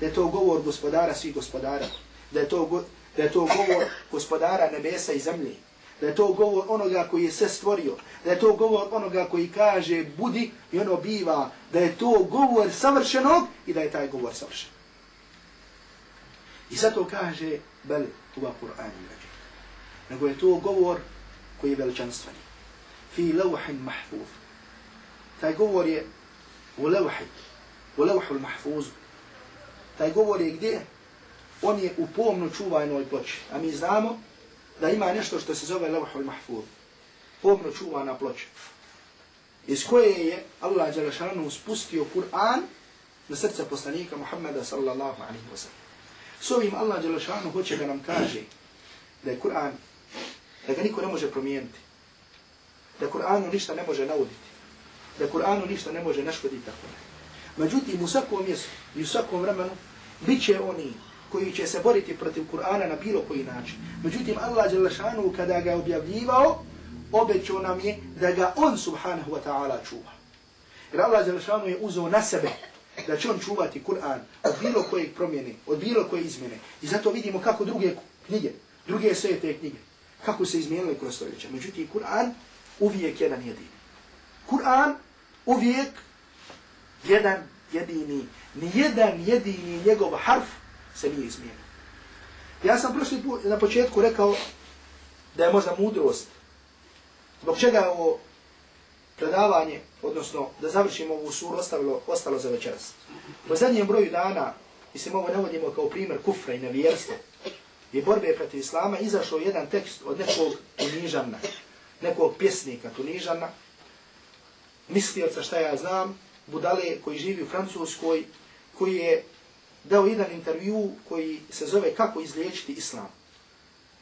Da je to govor gospodara svih gospodara. Da je to, da je to govor gospodara nebesa i zemlje. Da je to govor onoga koji je sve stvorio. Da je to govor onoga koji kaže budi i ono biva. Da je to govor savršenog i da je taj govor savršen. I zato kaže bel huwa Kur'an. Nego je to govor koji je veličanstveni. Fi lawhin mahfuz. Taj govor je u levhi, u levhu mahfuz. Taj govor je gdje? On je u pomno čuvanoj ploči. A mi znamo da ima nešto što se zove levhul mahfuz. Pomno čuvana ploča. Iz koje je Allah Đelešanu spustio Kur'an na srce poslanika Muhammeda sallallahu alaihi wa sallam. S ovim Allah Đelešanu hoće da nam kaže da je Kur'an, da ga niko ne može promijeniti, da Kur'anu ništa ne može nauditi, da Kur'anu ništa ne može naškoditi tako. Međutim, u svakom mjestu i u svakom vremenu bit će oni koji će se boriti protiv Kur'ana na bilo koji način. Međutim, Allah Đelešanu kada ga objavljivao, obećao nam je da ga on subhanahu wa ta'ala čuva. Jer Allah Đelešanu je uzao na sebe da će on čuvati Kur'an od bilo koje promjene, od bilo koje izmjene. I zato vidimo kako druge knjige, druge sve te knjige, kako se izmijenile kroz stoljeća. Međutim, Kur'an uvijek jedan jedini. Kur'an uvijek jedan jedini, Nijedan jedini njegov harf se nije izmijenio. Ja sam prošli put na početku rekao da je možda mudrost. Zbog čega je ovo predavanje, odnosno da završimo ovu suru, ostavilo, ostalo za večeras. Po zadnjem broju dana, mislim ovo navodimo kao primjer kufra i nevjerstva, i borbe protiv islama, izašao jedan tekst od nekog tunižana, nekog pjesnika tunižana, mislioca šta ja znam, budale koji živi u Francuskoj, koji je dao jedan intervju koji se zove Kako izliječiti islam.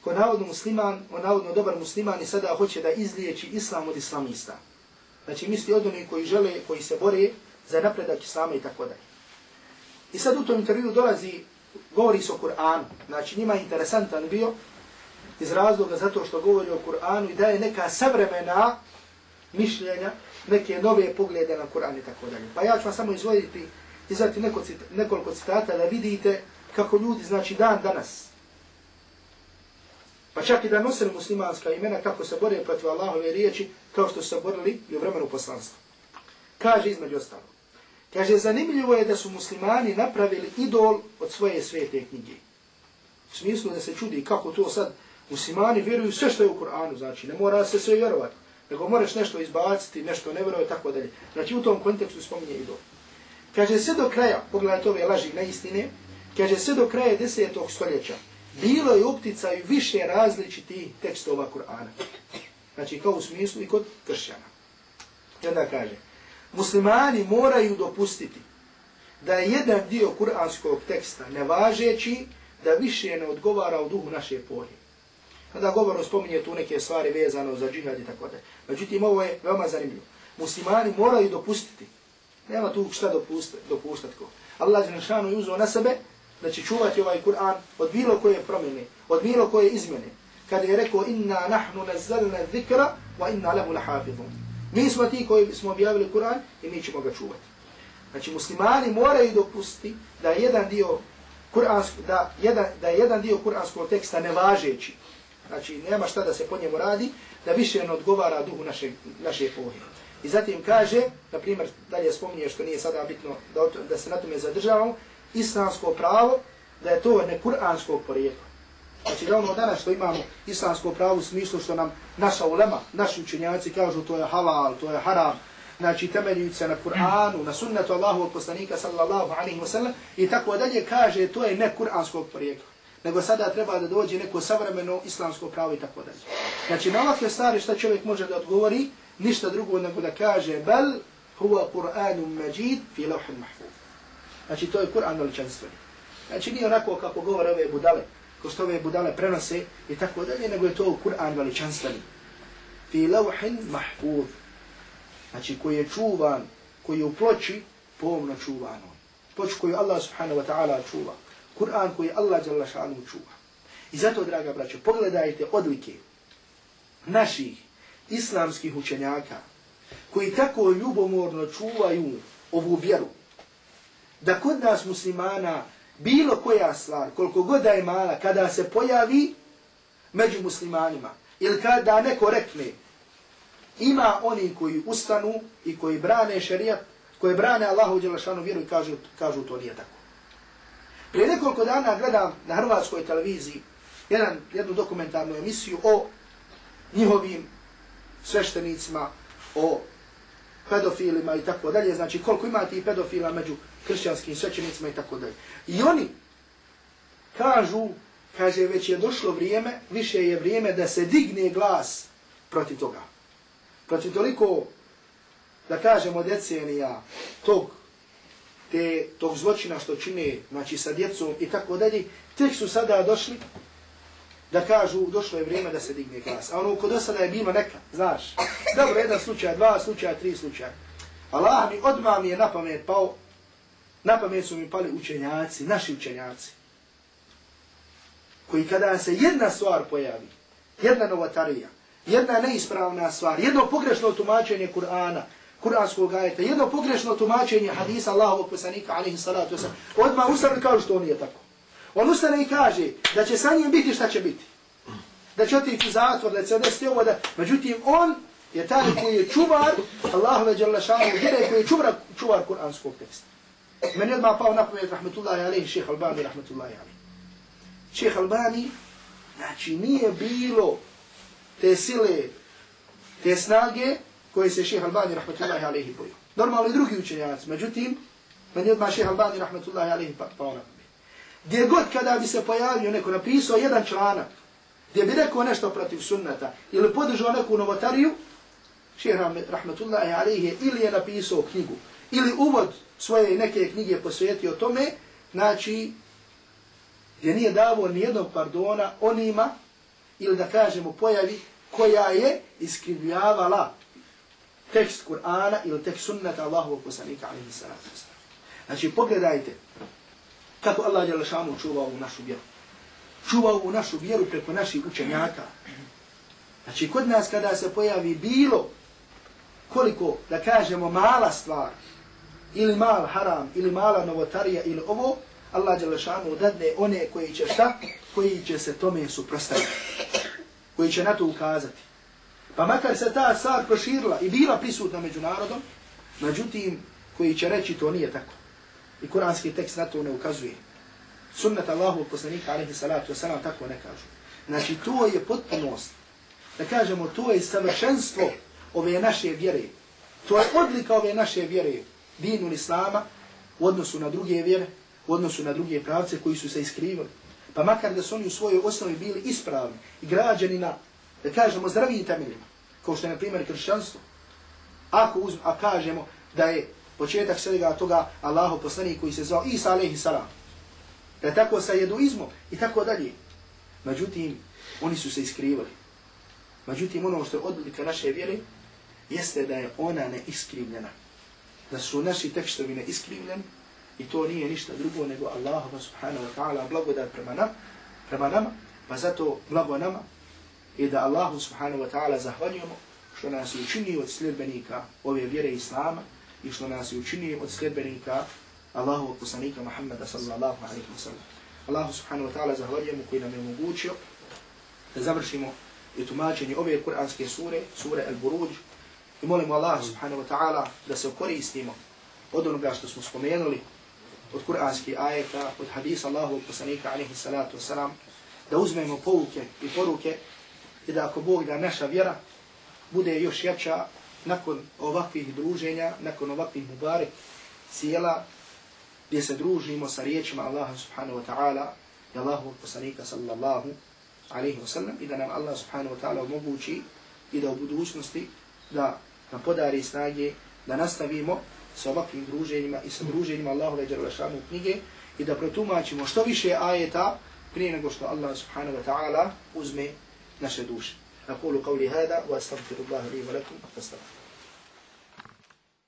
Ko navodno musliman, on navodno dobar musliman i sada hoće da izliječi islam od islamista. Znači misli od onih koji žele, koji se bore za napredak Islama i tako dalje. I sad u tom intervju dolazi, govori se o Kur'anu. Znači njima je interesantan bio iz razloga zato što govori o Kur'anu i daje neka savremena mišljenja neke nove poglede na Kur'an i tako dalje. Pa ja ću vam samo izvoditi izvojiti neko cita, nekoliko citata da vidite kako ljudi, znači dan danas, pa čak i da nosili muslimanska imena, kako se bore protiv Allahove riječi, kao što su se borili i u vremenu poslanstva. Kaže između ostalo. Kaže, zanimljivo je da su muslimani napravili idol od svoje svete knjige. U smislu da se čudi kako to sad muslimani vjeruju sve što je u Kur'anu, znači ne mora se sve vjerovati, nego moraš nešto izbaciti, nešto ne vjeruje, tako dalje. Znači u tom kontekstu spominje idol. Kaže, sve do kraja, pogledajte ove laži na istine, kaže, sve do kraja desetog stoljeća, bilo je optica i više različitih tekstova Kur'ana. Znači kao u smislu i kod kršćana. I onda kaže, muslimani moraju dopustiti da je jedan dio kuranskog teksta nevažeći, da više ne odgovara u duhu naše polje. Kada govorno spominje tu neke stvari vezano za džihad i tako da. Međutim, ovo je veoma zanimljivo. Muslimani moraju dopustiti. Nema tu šta dopuštati. dopuštati ko. Allah je našanu uzao na sebe da će čuvati ovaj Kur'an od bilo koje promjene, od bilo koje izmjene. Kada je rekao, inna nahnu nazzalna zikra, wa inna lahu lahafidhun. Mi smo ti koji smo objavili Kur'an i mi ćemo ga čuvati. Znači, muslimani moraju dopustiti da jedan dio kuransko, da jedan, da jedan dio kuranskog teksta nevažeći, znači nema šta da se po njemu radi, da više ne odgovara duhu naše, naše epohe. I zatim kaže, na primjer, dalje spominje što nije sada bitno da, da se na tome zadržavamo, islamsko pravo, da je to nekur'anskog porijekla. Znači da ono danas što imamo islamsko pravo u smislu što nam naša ulema, naši učenjaci kažu to je halal, to je haram, znači temeljuju se na Kur'anu, na sunnetu Allahu poslanika sallallahu alaihi wasallam i tako dalje kaže to je nekur'anskog porijekla. Nego sada treba da dođe neko savremeno islamsko pravo i tako dalje. Znači na ovakve stvari što čovjek može da odgovori, ništa drugo nego da kaže bel huwa Kur'anum majid fi lauhin mahfuz. Znači to je Kur'an veličanstveni. Znači nije onako kako govore ove budale, ko što ove budale prenose i tako dalje, nego je to Kur'an veličanstveni. Fi lauhin mahfuz. Znači koji je čuvan, koji je u ploči, pomno čuvano. Ploč koju Allah subhanahu wa ta'ala čuva. Kur'an koji Allah jalla šanu čuva. I zato, draga braćo, pogledajte odlike naših islamskih učenjaka koji tako ljubomorno čuvaju ovu vjeru da kod nas muslimana bilo koja stvar, koliko god da je mala, kada se pojavi među muslimanima, ili kada neko rekne, ima oni koji ustanu i koji brane šarijat, koji brane Allahu Đelešanu vjeru i kažu, kažu to nije tako. Prije nekoliko dana gledam na hrvatskoj televiziji jedan, jednu dokumentarnu emisiju o njihovim sveštenicima, o pedofilima i tako dalje, znači koliko ima ti pedofila među kršćanskim svećenicima i tako dalje. I oni kažu, kaže, već je došlo vrijeme, više je vrijeme da se digne glas protiv toga. Protiv toliko, da kažemo, decenija tog, te, tog zločina što čine, znači sa djecom i tako dalje, tek su sada došli da kažu došlo je vrijeme da se digne glas. A ono kod osada je bilo neka, znaš. Dobro, jedan slučaj, dva slučaja, tri slučaja. Allah mi odmah mi je na pamet pao, na pamet su mi pali učenjaci, naši učenjaci. Koji kada se jedna stvar pojavi, jedna novotarija, jedna neispravna stvar, jedno pogrešno tumačenje Kur'ana, Kur'anskog ajeta, jedno pogrešno tumačenje hadisa Allahovog poslanika, alaihi salatu wasalam, odmah ustane kao što on je tako. On ustane i kaže da će sa njim biti šta će biti. Da će otići u zatvor, da će se desiti ovo, da... Međutim, on je taj koji je čuvar, Allahove djela šanu, vjere koji je čuvar, čuvar kuranskog teksta. Meni odmah pao na pamet, rahmetullahi alaihi, šeha Albani, rahmetullahi alaihi. Šeha Albani, znači nije bilo te sile, te snage koje se šeha Albani, rahmetullahi alaihi, bojio. Normalno i drugi učenjaci, međutim, meni odmah šeha Albani, rahmetullahi alaihi, pa- pao na pamet. Gdje god kada bi se pojavio neko napisao jedan članak, gdje bi rekao nešto protiv sunnata, ili podržao neku novotariju, šehr rahmetullahi alaihi ili je napisao knjigu, ili uvod svoje neke knjige posvetio tome, znači, gdje nije davo nijednog pardona onima, ili da kažemo pojavi, koja je iskrivljavala tekst Kur'ana ili tekst sunnata Allahovog poslanika alaihi sallatu Znači, pogledajte, kako Allah je lešanu čuvao u našu vjeru. Čuvao u našu vjeru preko naših učenjaka. Znači, kod nas kada se pojavi bilo koliko, da kažemo, mala stvar, ili mal haram, ili mala novotarija, ili ovo, Allah Đelešanu dadne one koji će šta? Koji će se tome suprostaviti. Koji će na to ukazati. Pa makar se ta stvar proširila i bila prisutna među narodom, međutim, koji će reći to nije tako. I kuranski tekst na to ne ukazuje. Sunnet Allahu poslanika alaihi salatu wasalam tako ne kažu. Znači, to je potpunost. Da kažemo, to je savršenstvo ove naše vjere. To je odlika ove naše vjere, dinu islama, u odnosu na druge vjere, u odnosu na druge pravce koji su se iskrivali. Pa makar da su oni u svojoj osnovi bili ispravni i građani na, da kažemo, zdravijim temeljima, kao što je, na primjer, kršćanstvo. Ako uzm, a kažemo da je početak svega toga Allahu poslanik koji se zvao Isa alaihi salam, da tako sa jeduizmom i tako dalje. Međutim, oni su se iskrivali. Međutim, ono što je odlika naše vjere, jeste da je ona neiskrivljena. Da su naši tekstovi neiskrivljeni i to nije ništa drugo nego Allahu subhanahu wa ta'ala blagodat prema, nam, prema nama, pa zato blago nama i da Allah subhanahu wa ta'ala zahvaljujemo što nas učini od sljedbenika ove vjere Islama i što nas je učinio od sljedbenika Allahu poslanika Muhammeda sallallahu alaihi wa sallam. Allahu subhanahu wa ta'ala zahvaljujemo koji nam je omogućio da završimo i tumačenje ove kuranske sure, sure Al-Buruđ, i molimo Allah subhanahu wa ta'ala da se koristimo od onoga što smo spomenuli, od kuranskih ajeta, od hadisa Allahu poslanika alaihi salatu wa salam, da uzmemo pouke i poruke i da ako Bog da naša vjera bude još jača nakon ovakvih druženja, nakon ovakvih mubarek sjela, gdje se družimo sa riječima Allaha subhanahu wa ta'ala i Allahu poslanika sallallahu alaihi wa sallam i da nam Allah subhanahu wa ta'ala omogući i da u budućnosti da nam podari snage da nastavimo sa ovakvim druženjima i sa druženjima Allahove džarulašanu knjige i da protumačimo što više ajeta prije nego što Allah subhanahu wa ta'ala uzme naše duše. أقول قولي هذا وأستغفر الله لي ولكم فاستغفر